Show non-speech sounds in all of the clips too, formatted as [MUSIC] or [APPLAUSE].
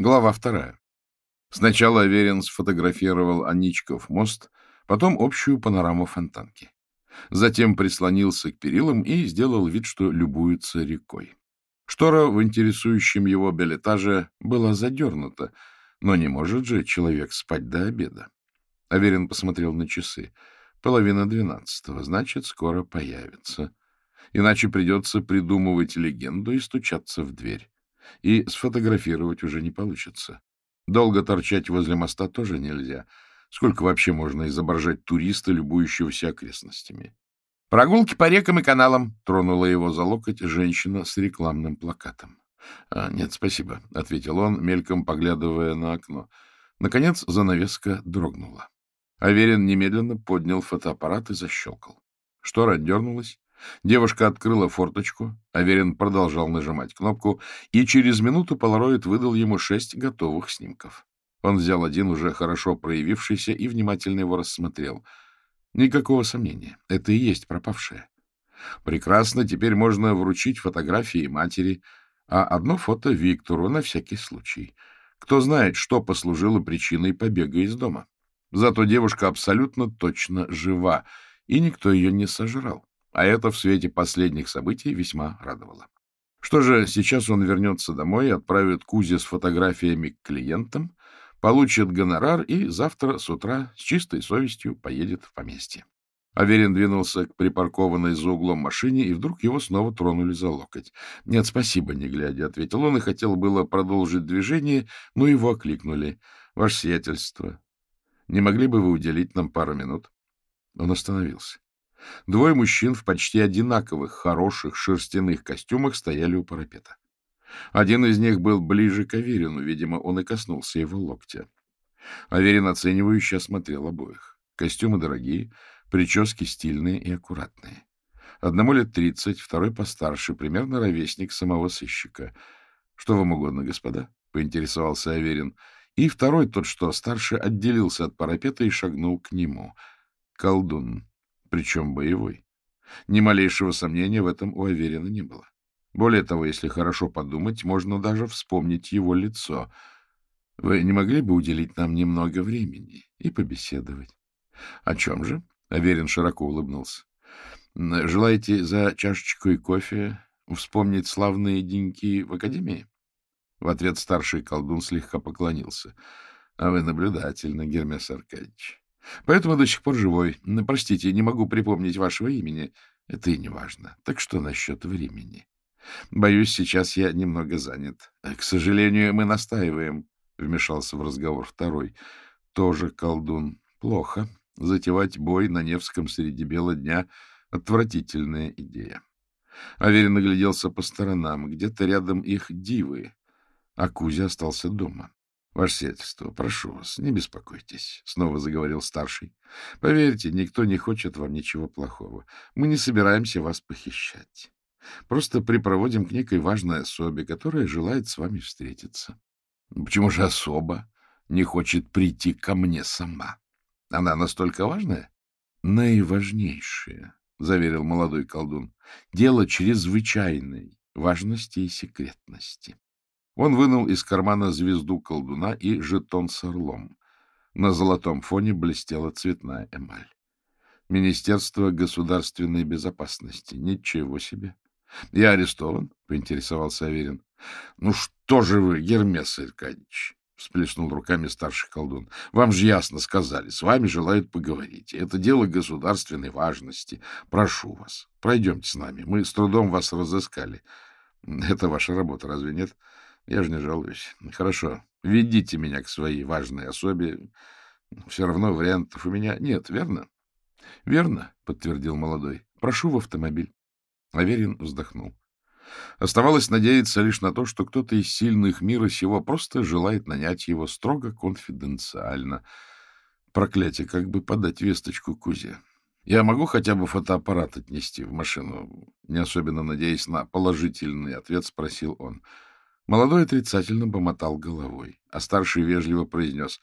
Глава вторая. Сначала Аверин сфотографировал Аничков мост, потом общую панораму фонтанки. Затем прислонился к перилам и сделал вид, что любуется рекой. Штора в интересующем его билетаже была задернута, но не может же человек спать до обеда. Аверин посмотрел на часы. Половина двенадцатого, значит, скоро появится. Иначе придется придумывать легенду и стучаться в дверь. И сфотографировать уже не получится. Долго торчать возле моста тоже нельзя. Сколько вообще можно изображать туриста, любующегося окрестностями? «Прогулки по рекам и каналам», — тронула его за локоть женщина с рекламным плакатом. «А, «Нет, спасибо», — ответил он, мельком поглядывая на окно. Наконец занавеска дрогнула. Аверин немедленно поднял фотоаппарат и защелкал. Штора дернулась, Девушка открыла форточку, Аверин продолжал нажимать кнопку, и через минуту полароид выдал ему шесть готовых снимков. Он взял один, уже хорошо проявившийся, и внимательно его рассмотрел. Никакого сомнения, это и есть пропавшая. Прекрасно, теперь можно вручить фотографии матери, а одно фото Виктору на всякий случай. Кто знает, что послужило причиной побега из дома. Зато девушка абсолютно точно жива, и никто ее не сожрал а это в свете последних событий весьма радовало. Что же, сейчас он вернется домой, отправит Кузе с фотографиями к клиентам, получит гонорар и завтра с утра с чистой совестью поедет в поместье. Аверин двинулся к припаркованной за углом машине, и вдруг его снова тронули за локоть. — Нет, спасибо, не глядя, — ответил он, и хотел было продолжить движение, но его окликнули. — Ваше сиятельство, не могли бы вы уделить нам пару минут? Он остановился. Двое мужчин в почти одинаковых, хороших шерстяных костюмах стояли у парапета. Один из них был ближе к Аверину, видимо, он и коснулся его локтя. Аверин оценивающе осмотрел обоих. Костюмы дорогие, прически стильные и аккуратные. Одному лет тридцать, второй постарше, примерно ровесник самого сыщика. — Что вам угодно, господа? — поинтересовался Аверин. И второй, тот, что старше, отделился от парапета и шагнул к нему. Колдун причем боевой. Ни малейшего сомнения в этом у Аверина не было. Более того, если хорошо подумать, можно даже вспомнить его лицо. Вы не могли бы уделить нам немного времени и побеседовать? — О чем же? — Аверин широко улыбнулся. — Желаете за чашечкой кофе вспомнить славные деньки в Академии? В ответ старший колдун слегка поклонился. — А вы наблюдательны, Гермес Аркадьевич. Поэтому до сих пор живой. Простите, не могу припомнить вашего имени. Это и не важно. Так что насчет времени? Боюсь, сейчас я немного занят. К сожалению, мы настаиваем, — вмешался в разговор второй. Тоже колдун. Плохо. Затевать бой на Невском среди бела дня — отвратительная идея. Аверин нагляделся по сторонам. Где-то рядом их дивы, а Кузя остался дома. — Ваше сиятельство, прошу вас, не беспокойтесь, — снова заговорил старший. — Поверьте, никто не хочет вам ничего плохого. Мы не собираемся вас похищать. Просто припроводим к некой важной особе, которая желает с вами встретиться. — Почему же особа не хочет прийти ко мне сама? Она настолько важная? — Наиважнейшая, — заверил молодой колдун. — Дело чрезвычайной важности и секретности. Он вынул из кармана звезду колдуна и жетон с орлом. На золотом фоне блестела цветная эмаль. Министерство государственной безопасности. Ничего себе. — Я арестован? — поинтересовался Аверин. — Ну что же вы, Гермес Аркадьевич? — всплеснул руками старший колдун. — Вам же ясно сказали, с вами желают поговорить. Это дело государственной важности. Прошу вас, пройдемте с нами. Мы с трудом вас разыскали. Это ваша работа, разве нет? — я же не жалуюсь. Хорошо, ведите меня к своей важной особе. Все равно вариантов у меня нет, верно? — Верно, — подтвердил молодой. — Прошу в автомобиль. Аверин вздохнул. Оставалось надеяться лишь на то, что кто-то из сильных мира сего просто желает нанять его строго конфиденциально. Проклятие, как бы подать весточку Кузе. Я могу хотя бы фотоаппарат отнести в машину? Не особенно надеясь на положительный ответ, спросил он. — Молодой отрицательно помотал головой, а старший вежливо произнес,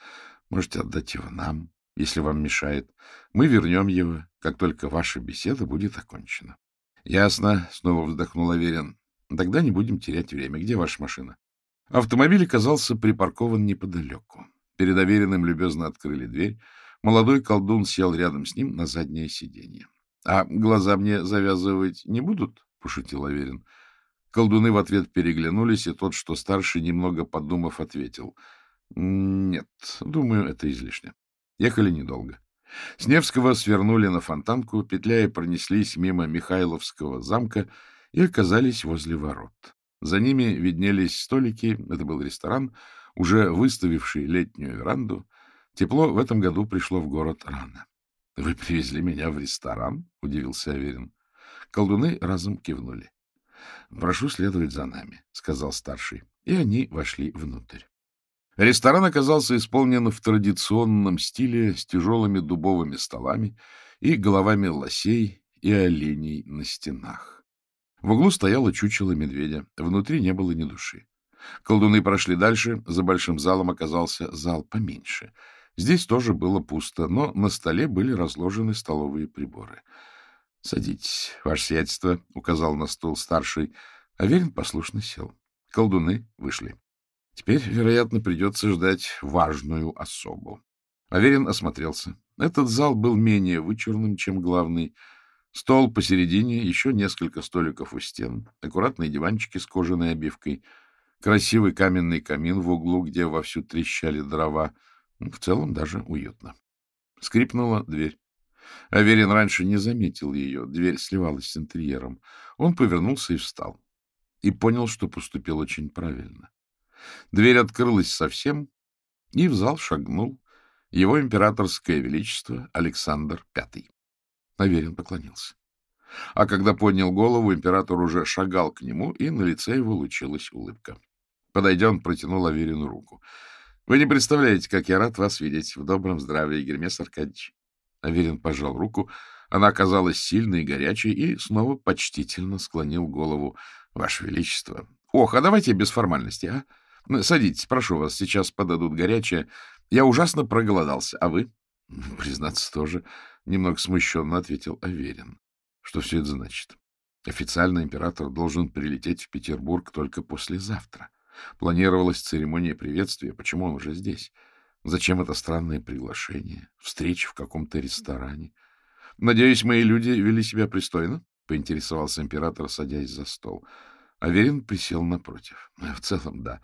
«Можете отдать его нам, если вам мешает. Мы вернем его, как только ваша беседа будет окончена». «Ясно», — снова вздохнул Аверин. «Тогда не будем терять время. Где ваша машина?» Автомобиль оказался припаркован неподалеку. Перед Авериным любезно открыли дверь. Молодой колдун сел рядом с ним на заднее сиденье. — А глаза мне завязывать не будут? — пошутил Аверин. Колдуны в ответ переглянулись, и тот, что старше, немного подумав, ответил. — Нет, думаю, это излишне. Ехали недолго. С Невского свернули на фонтанку, петляя пронеслись мимо Михайловского замка и оказались возле ворот. За ними виднелись столики, это был ресторан, уже выставивший летнюю веранду. Тепло в этом году пришло в город рано. — Вы привезли меня в ресторан? — удивился Аверин. Колдуны разом кивнули. — Прошу следовать за нами, — сказал старший. И они вошли внутрь. Ресторан оказался исполнен в традиционном стиле с тяжелыми дубовыми столами и головами лосей и оленей на стенах. В углу стояло чучело медведя, внутри не было ни души. Колдуны прошли дальше, за большим залом оказался зал поменьше. Здесь тоже было пусто, но на столе были разложены столовые приборы. — Садитесь, ваше сиятельство, — указал на стол старший. Аверин послушно сел. Колдуны вышли. Теперь, вероятно, придется ждать важную особу. Аверин осмотрелся. Этот зал был менее вычурным, чем главный. Стол посередине, еще несколько столиков у стен, аккуратные диванчики с кожаной обивкой, красивый каменный камин в углу, где вовсю трещали дрова. В целом даже уютно. Скрипнула дверь. Аверин раньше не заметил ее. Дверь сливалась с интерьером. Он повернулся и встал. И понял, что поступил очень правильно. Дверь открылась совсем, и в зал шагнул его императорское величество Александр V. Аверин поклонился. А когда поднял голову, император уже шагал к нему, и на лице его лучилась улыбка. Подойдя, он протянул Аверину руку. — Вы не представляете, как я рад вас видеть в добром здравии, Гермес Аркадьевич. Аверин пожал руку. Она оказалась сильной и горячей, и снова почтительно склонил голову. — Ваше Величество! — Ох, а давайте без формальности, а? — Садитесь, прошу вас, сейчас подадут горячее. Я ужасно проголодался. А вы? — Признаться, тоже немного смущенно ответил Аверин. Что все это значит? Официально император должен прилететь в Петербург только послезавтра. Планировалась церемония приветствия. Почему он уже здесь? Зачем это странное приглашение? Встреча в каком-то ресторане? Надеюсь, мои люди вели себя пристойно? — поинтересовался император, садясь за стол. Аверин присел напротив. — В целом, да.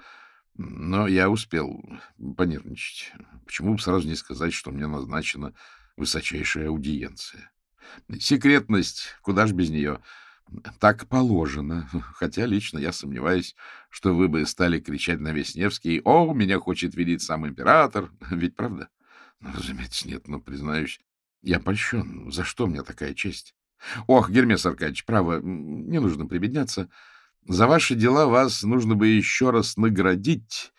Но я успел понервничать. Почему бы сразу не сказать, что мне назначена высочайшая аудиенция? Секретность, куда ж без нее? Так положено. Хотя лично я сомневаюсь, что вы бы стали кричать на весь Невский «О, меня хочет видеть сам император!» [LAUGHS] Ведь правда? Ну, разумеется, нет, но, признаюсь, я польщен. За что мне такая честь? Ох, Гермес Аркадьевич, право, не нужно прибедняться. За ваши дела вас нужно бы еще раз наградить,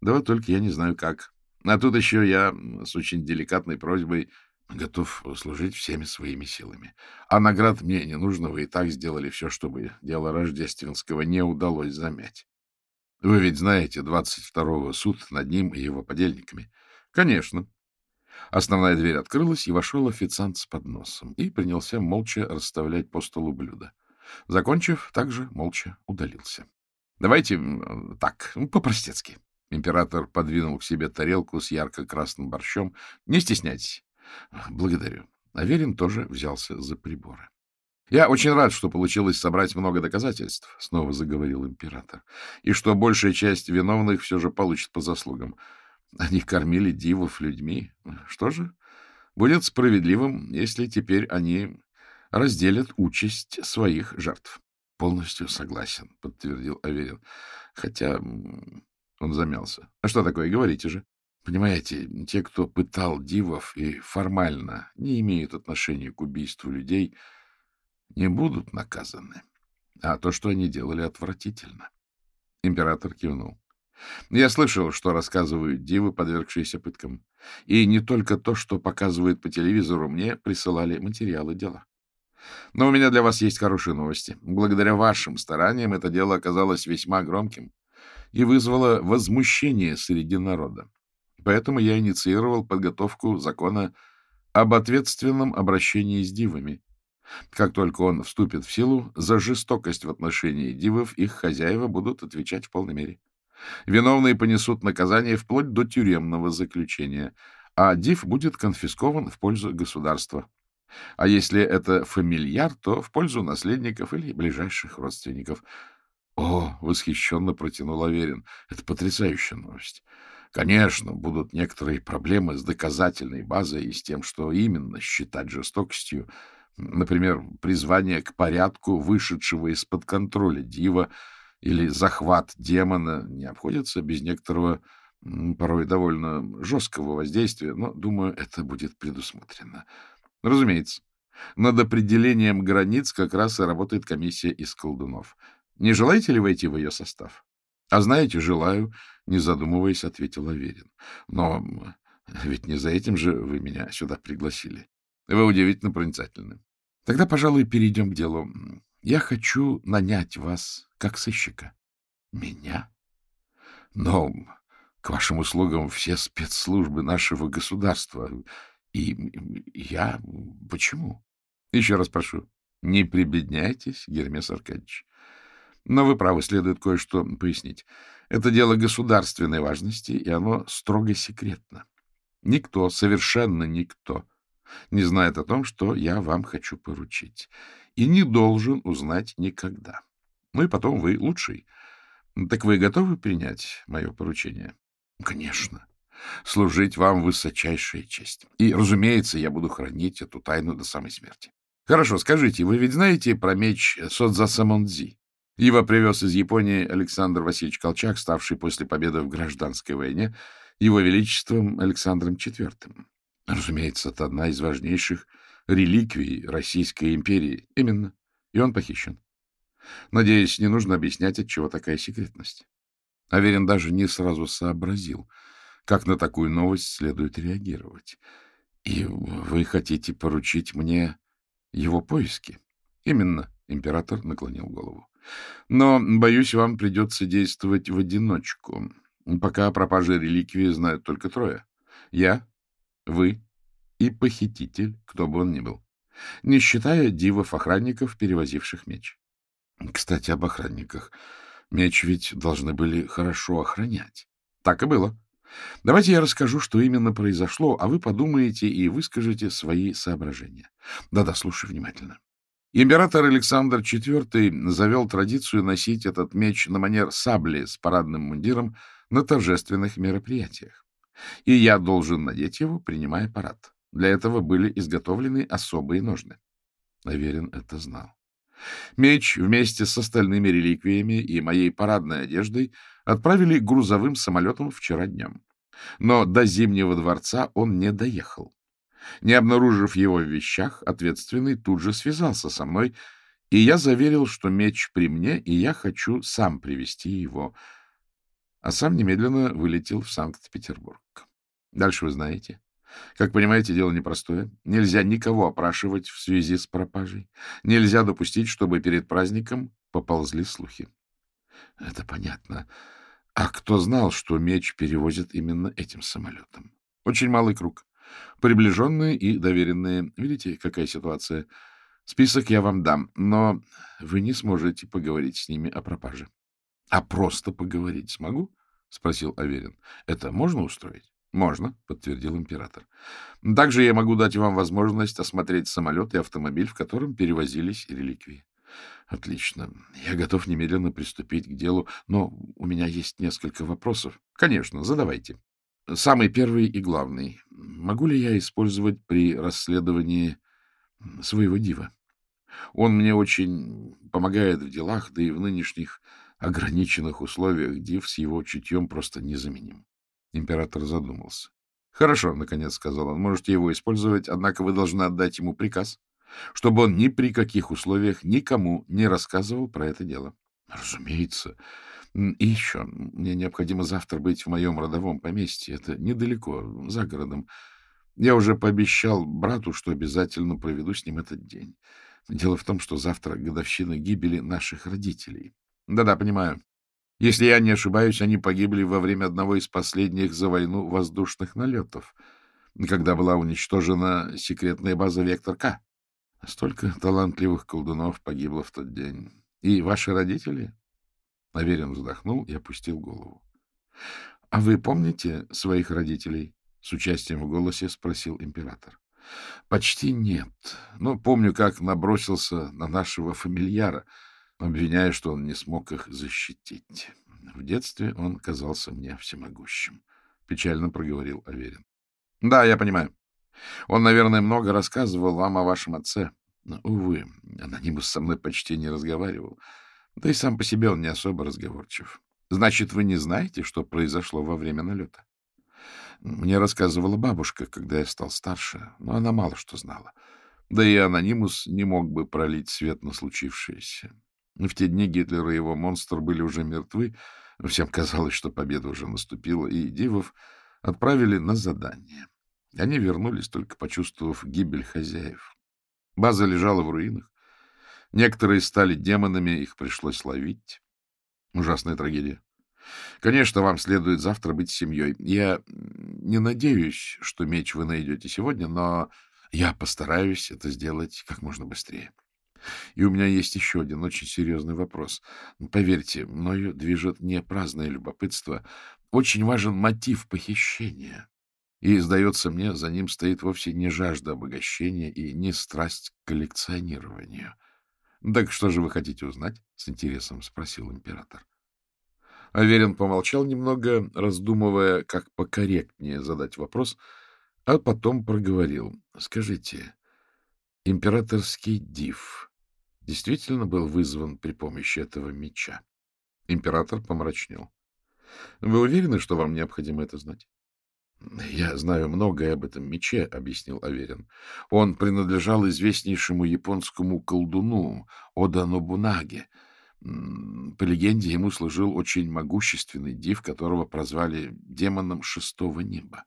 да вот только я не знаю как. А тут еще я с очень деликатной просьбой готов служить всеми своими силами. А наград мне не нужно, вы и так сделали все, чтобы дело Рождественского не удалось замять. Вы ведь знаете 22-го суд над ним и его подельниками. Конечно. Основная дверь открылась, и вошел официант с подносом и принялся молча расставлять по столу блюда. Закончив, также молча удалился. — Давайте так, по-простецки. Император подвинул к себе тарелку с ярко-красным борщом. — Не стесняйтесь. — Благодарю. Аверин тоже взялся за приборы. — Я очень рад, что получилось собрать много доказательств, — снова заговорил император, — и что большая часть виновных все же получит по заслугам. Они кормили дивов людьми. Что же, будет справедливым, если теперь они разделят участь своих жертв. — Полностью согласен, — подтвердил Аверин. Хотя он замялся. — А что такое? Говорите же. Понимаете, те, кто пытал дивов и формально не имеют отношения к убийству людей, не будут наказаны. А то, что они делали, отвратительно. Император кивнул. Я слышал, что рассказывают дивы, подвергшиеся пыткам. И не только то, что показывают по телевизору, мне присылали материалы дела. Но у меня для вас есть хорошие новости. Благодаря вашим стараниям это дело оказалось весьма громким и вызвало возмущение среди народа. Поэтому я инициировал подготовку закона об ответственном обращении с дивами. Как только он вступит в силу, за жестокость в отношении дивов их хозяева будут отвечать в полной мере. Виновные понесут наказание вплоть до тюремного заключения, а див будет конфискован в пользу государства. А если это фамильяр, то в пользу наследников или ближайших родственников. О, восхищенно протянул Аверин. Это потрясающая новость. Конечно, будут некоторые проблемы с доказательной базой и с тем, что именно считать жестокостью. Например, призвание к порядку вышедшего из-под контроля дива или захват демона не обходится без некоторого, порой довольно жесткого воздействия, но, думаю, это будет предусмотрено. Разумеется, над определением границ как раз и работает комиссия из колдунов. Не желаете ли войти в ее состав? — А знаете, желаю, — не задумываясь, ответил Аверин. — Но ведь не за этим же вы меня сюда пригласили. Вы удивительно проницательны. Тогда, пожалуй, перейдем к делу. Я хочу нанять вас как сыщика. — Меня? Но к вашим услугам все спецслужбы нашего государства. И я... Почему? Еще раз прошу, не прибедняйтесь, Гермес Аркадьевич. Но вы правы, следует кое-что пояснить. Это дело государственной важности, и оно строго секретно. Никто, совершенно никто, не знает о том, что я вам хочу поручить. И не должен узнать никогда. Ну и потом вы лучший. Так вы готовы принять мое поручение? Конечно. Служить вам высочайшая честь. И, разумеется, я буду хранить эту тайну до самой смерти. Хорошо, скажите, вы ведь знаете про меч Содзасамондзи? Его привез из Японии Александр Васильевич Колчак, ставший после победы в гражданской войне его величеством Александром IV. Разумеется, это одна из важнейших реликвий Российской империи. Именно. И он похищен. Надеюсь, не нужно объяснять, от чего такая секретность. Аверин даже не сразу сообразил, как на такую новость следует реагировать. И вы хотите поручить мне его поиски? Именно, император наклонил голову. Но, боюсь, вам придется действовать в одиночку. Пока о пропаже реликвии знают только трое. Я, вы и похититель, кто бы он ни был. Не считая дивов-охранников, перевозивших меч. Кстати, об охранниках. Меч ведь должны были хорошо охранять. Так и было. Давайте я расскажу, что именно произошло, а вы подумаете и выскажете свои соображения. Да-да, слушай внимательно. Император Александр IV завел традицию носить этот меч на манер сабли с парадным мундиром на торжественных мероприятиях. И я должен надеть его, принимая парад. Для этого были изготовлены особые ножны. Наверен это знал. Меч вместе с остальными реликвиями и моей парадной одеждой отправили грузовым самолетом вчера днем. Но до Зимнего дворца он не доехал. Не обнаружив его в вещах, ответственный тут же связался со мной, и я заверил, что меч при мне, и я хочу сам привести его. А сам немедленно вылетел в Санкт-Петербург. Дальше вы знаете. Как понимаете, дело непростое. Нельзя никого опрашивать в связи с пропажей. Нельзя допустить, чтобы перед праздником поползли слухи. Это понятно. А кто знал, что меч перевозят именно этим самолетом? Очень малый круг. Приближенные и доверенные. Видите, какая ситуация? Список я вам дам, но вы не сможете поговорить с ними о пропаже. — А просто поговорить смогу? — спросил Аверин. — Это можно устроить? — Можно, — подтвердил император. — Также я могу дать вам возможность осмотреть самолет и автомобиль, в котором перевозились реликвии. — Отлично. Я готов немедленно приступить к делу, но у меня есть несколько вопросов. — Конечно, задавайте. Самый первый и главный. Могу ли я использовать при расследовании своего дива? Он мне очень помогает в делах, да и в нынешних ограниченных условиях див с его чутьем просто незаменим. Император задумался. — Хорошо, — наконец сказал он, — можете его использовать, однако вы должны отдать ему приказ, чтобы он ни при каких условиях никому не рассказывал про это дело. — Разумеется. И еще, мне необходимо завтра быть в моем родовом поместье. Это недалеко, за городом. Я уже пообещал брату, что обязательно проведу с ним этот день. Дело в том, что завтра годовщина гибели наших родителей. Да-да, понимаю. Если я не ошибаюсь, они погибли во время одного из последних за войну воздушных налетов, когда была уничтожена секретная база «Вектор-К». Столько талантливых колдунов погибло в тот день. И ваши родители? Аверин вздохнул и опустил голову. — А вы помните своих родителей? — с участием в голосе спросил император. — Почти нет. Но помню, как набросился на нашего фамильяра, обвиняя, что он не смог их защитить. В детстве он казался мне всемогущим. Печально проговорил Аверин. — Да, я понимаю. Он, наверное, много рассказывал вам о вашем отце. Но, увы, анонимус со мной почти не разговаривал. Да и сам по себе он не особо разговорчив. Значит, вы не знаете, что произошло во время налета? Мне рассказывала бабушка, когда я стал старше, но она мало что знала. Да и анонимус не мог бы пролить свет на случившееся. В те дни Гитлер и его монстр были уже мертвы, всем казалось, что победа уже наступила, и дивов отправили на задание. Они вернулись, только почувствовав гибель хозяев. База лежала в руинах. Некоторые стали демонами, их пришлось ловить. Ужасная трагедия. Конечно, вам следует завтра быть семьей. Я не надеюсь, что меч вы найдете сегодня, но я постараюсь это сделать как можно быстрее. И у меня есть еще один очень серьезный вопрос. Поверьте, мною движет не праздное любопытство. Очень важен мотив похищения. И, сдается мне, за ним стоит вовсе не жажда обогащения и не страсть к коллекционированию. — Так что же вы хотите узнать? — с интересом спросил император. Аверин помолчал немного, раздумывая, как покорректнее задать вопрос, а потом проговорил. — Скажите, императорский див действительно был вызван при помощи этого меча? Император помрачнел. — Вы уверены, что вам необходимо это знать? — Я знаю многое об этом мече, — объяснил Аверин. Он принадлежал известнейшему японскому колдуну Ода Нобунаге. По легенде, ему служил очень могущественный див, которого прозвали демоном шестого неба.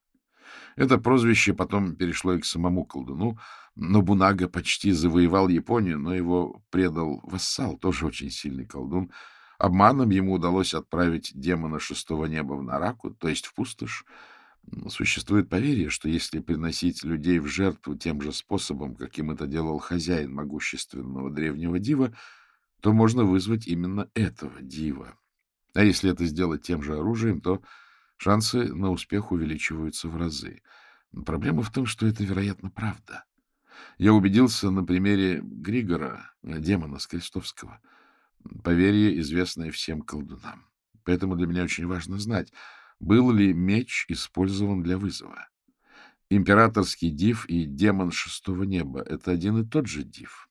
Это прозвище потом перешло и к самому колдуну. Нобунага почти завоевал Японию, но его предал вассал, тоже очень сильный колдун. Обманом ему удалось отправить демона шестого неба в Нараку, то есть в пустошь, Существует поверье, что если приносить людей в жертву тем же способом, каким это делал хозяин могущественного древнего дива, то можно вызвать именно этого дива. А если это сделать тем же оружием, то шансы на успех увеличиваются в разы. Проблема в том, что это, вероятно, правда. Я убедился на примере Григора, демона Скрестовского. Поверье, известное всем колдунам. Поэтому для меня очень важно знать, был ли меч использован для вызова. Императорский див и демон шестого неба — это один и тот же див.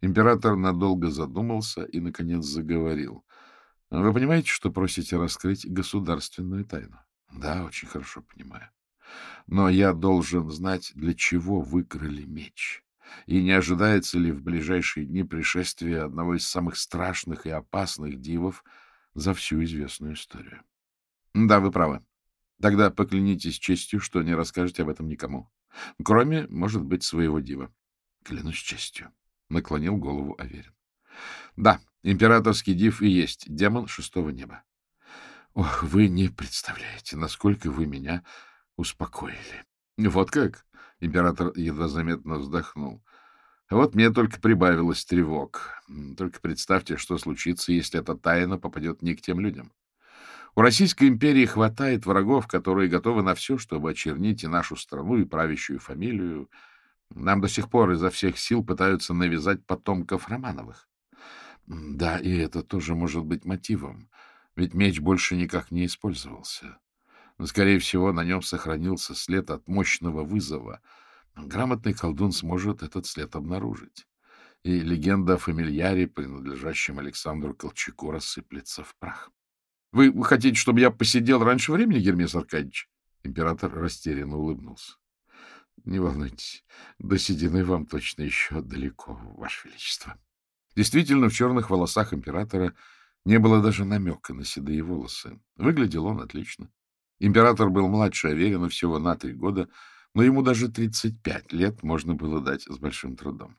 Император надолго задумался и, наконец, заговорил. — Вы понимаете, что просите раскрыть государственную тайну? — Да, очень хорошо понимаю. Но я должен знать, для чего выкрали меч. И не ожидается ли в ближайшие дни пришествия одного из самых страшных и опасных дивов за всю известную историю? — Да, вы правы. Тогда поклянитесь честью, что не расскажете об этом никому. Кроме, может быть, своего дива. — Клянусь честью, — наклонил голову Аверин. — Да, императорский див и есть демон шестого неба. Ох, вы не представляете, насколько вы меня успокоили. Вот как? Император едва заметно вздохнул. Вот мне только прибавилось тревог. Только представьте, что случится, если эта тайна попадет не к тем людям. У Российской империи хватает врагов, которые готовы на все, чтобы очернить и нашу страну, и правящую фамилию. Нам до сих пор изо всех сил пытаются навязать потомков Романовых. Да, и это тоже может быть мотивом, ведь меч больше никак не использовался. Но, скорее всего, на нем сохранился след от мощного вызова. Грамотный колдун сможет этот след обнаружить. И легенда о фамильяре, принадлежащем Александру Колчаку, рассыплется в прах. Вы хотите, чтобы я посидел раньше времени, Гермес Аркадьевич? Император растерянно улыбнулся. — Не волнуйтесь, до седины вам точно еще далеко, Ваше Величество. Действительно, в черных волосах императора не было даже намека на седые волосы. Выглядел он отлично. Император был младше Аверина всего на три года, но ему даже 35 лет можно было дать с большим трудом.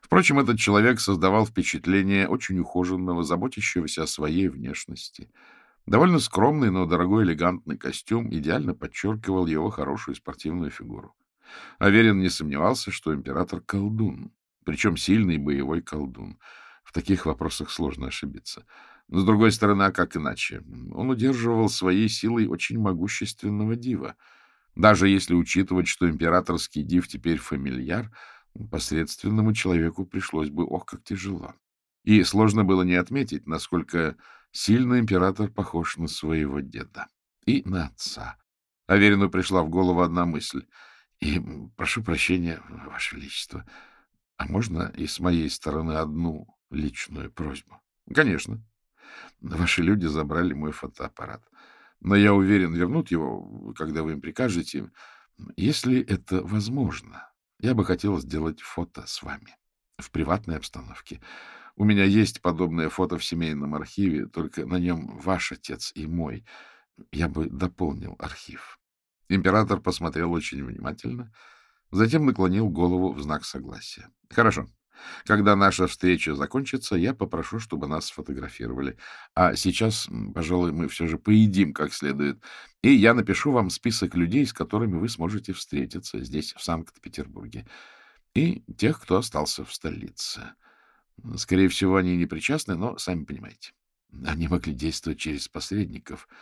Впрочем, этот человек создавал впечатление очень ухоженного, заботящегося о своей внешности — Довольно скромный, но дорогой элегантный костюм идеально подчеркивал его хорошую спортивную фигуру. Аверин не сомневался, что император — колдун, причем сильный боевой колдун. В таких вопросах сложно ошибиться. С другой стороны, а как иначе? Он удерживал своей силой очень могущественного дива. Даже если учитывать, что императорский див теперь фамильяр, посредственному человеку пришлось бы, ох, как тяжело. И сложно было не отметить, насколько сильно император похож на своего деда и на отца. Аверину пришла в голову одна мысль. И прошу прощения, Ваше Величество, а можно и с моей стороны одну личную просьбу? Конечно. Ваши люди забрали мой фотоаппарат. Но я уверен, вернут его, когда вы им прикажете. Если это возможно, я бы хотел сделать фото с вами в приватной обстановке. У меня есть подобное фото в семейном архиве, только на нем ваш отец и мой. Я бы дополнил архив. Император посмотрел очень внимательно, затем наклонил голову в знак согласия. — Хорошо. Когда наша встреча закончится, я попрошу, чтобы нас сфотографировали. А сейчас, пожалуй, мы все же поедим как следует. И я напишу вам список людей, с которыми вы сможете встретиться здесь, в Санкт-Петербурге. И тех, кто остался в столице. Скорее всего, они не причастны, но сами понимаете. Они могли действовать через посредников —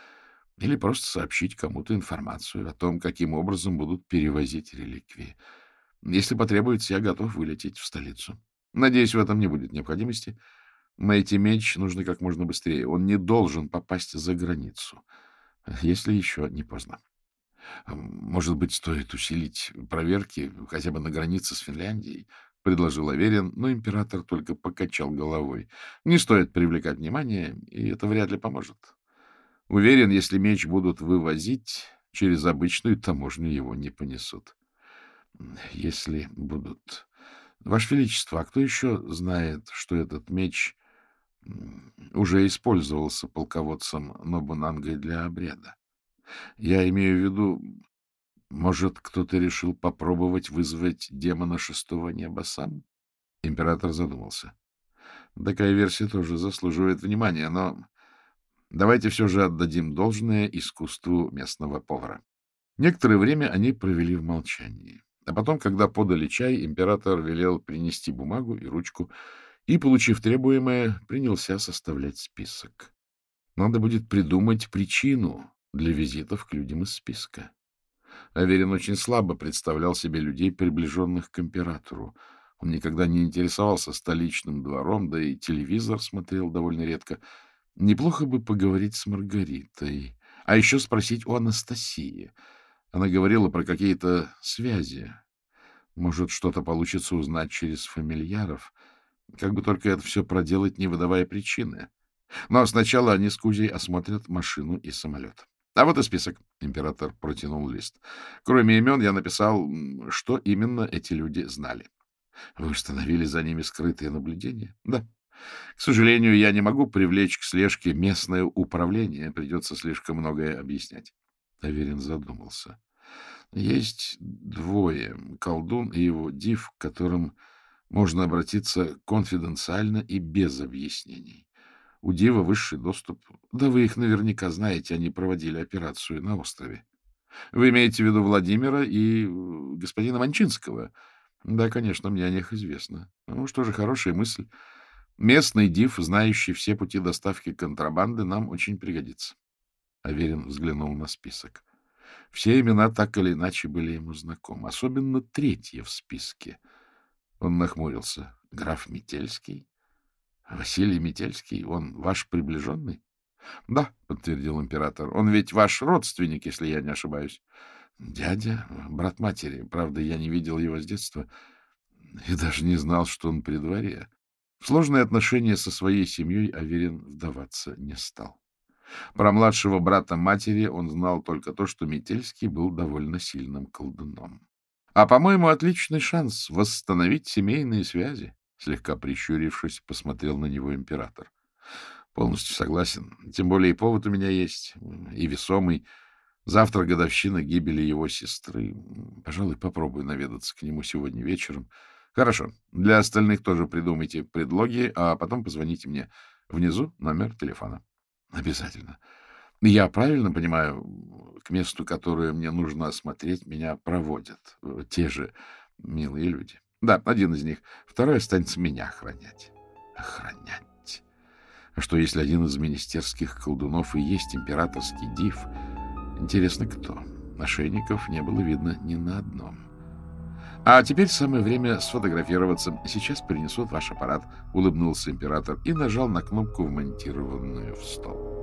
или просто сообщить кому-то информацию о том, каким образом будут перевозить реликвии. Если потребуется, я готов вылететь в столицу. Надеюсь, в этом не будет необходимости. Найти меч нужно как можно быстрее. Он не должен попасть за границу, если еще не поздно. Может быть, стоит усилить проверки хотя бы на границе с Финляндией, — предложил Аверин, но император только покачал головой. Не стоит привлекать внимание, и это вряд ли поможет. Уверен, если меч будут вывозить, через обычную таможню его не понесут. Если будут... Ваше Величество, а кто еще знает, что этот меч уже использовался полководцем Нобунангой для обряда? Я имею в виду, может, кто-то решил попробовать вызвать демона шестого неба сам? Император задумался. Такая версия тоже заслуживает внимания, но Давайте все же отдадим должное искусству местного повара. Некоторое время они провели в молчании. А потом, когда подали чай, император велел принести бумагу и ручку и, получив требуемое, принялся составлять список. Надо будет придумать причину для визитов к людям из списка. Аверин очень слабо представлял себе людей, приближенных к императору. Он никогда не интересовался столичным двором, да и телевизор смотрел довольно редко — Неплохо бы поговорить с Маргаритой, а еще спросить у Анастасии. Она говорила про какие-то связи. Может, что-то получится узнать через фамильяров. Как бы только это все проделать, не выдавая причины. Но сначала они с Кузей осмотрят машину и самолет. А вот и список. Император протянул лист. Кроме имен я написал, что именно эти люди знали. Вы установили за ними скрытые наблюдения? Да. К сожалению, я не могу привлечь к слежке местное управление. Придется слишком многое объяснять. Аверин задумался. Есть двое, колдун и его див, к которым можно обратиться конфиденциально и без объяснений. У Дива высший доступ. Да вы их наверняка знаете, они проводили операцию на острове. Вы имеете в виду Владимира и э, господина Манчинского? Да, конечно, мне о них известно. Ну что же, хорошая мысль. Местный див, знающий все пути доставки контрабанды, нам очень пригодится. Аверин взглянул на список. Все имена так или иначе были ему знакомы, особенно третье в списке. Он нахмурился. Граф Метельский? Василий Метельский? Он ваш приближенный? — Да, — подтвердил император. — Он ведь ваш родственник, если я не ошибаюсь. — Дядя, брат матери. Правда, я не видел его с детства и даже не знал, что он при дворе. В сложные отношения со своей семьей Аверин вдаваться не стал. Про младшего брата матери он знал только то, что Метельский был довольно сильным колдуном. — А, по-моему, отличный шанс восстановить семейные связи, — слегка прищурившись, посмотрел на него император. — Полностью согласен. Тем более и повод у меня есть, и весомый. Завтра годовщина гибели его сестры. Пожалуй, попробую наведаться к нему сегодня вечером. — Хорошо. Для остальных тоже придумайте предлоги, а потом позвоните мне. Внизу номер телефона. Обязательно. Я правильно понимаю, к месту, которое мне нужно осмотреть, меня проводят те же милые люди. Да, один из них. Второй останется меня охранять. Охранять. А что, если один из министерских колдунов и есть императорский див? Интересно, кто? Ошейников не было видно ни на одном. А теперь самое время сфотографироваться. Сейчас принесут ваш аппарат, — улыбнулся император и нажал на кнопку, вмонтированную в стол.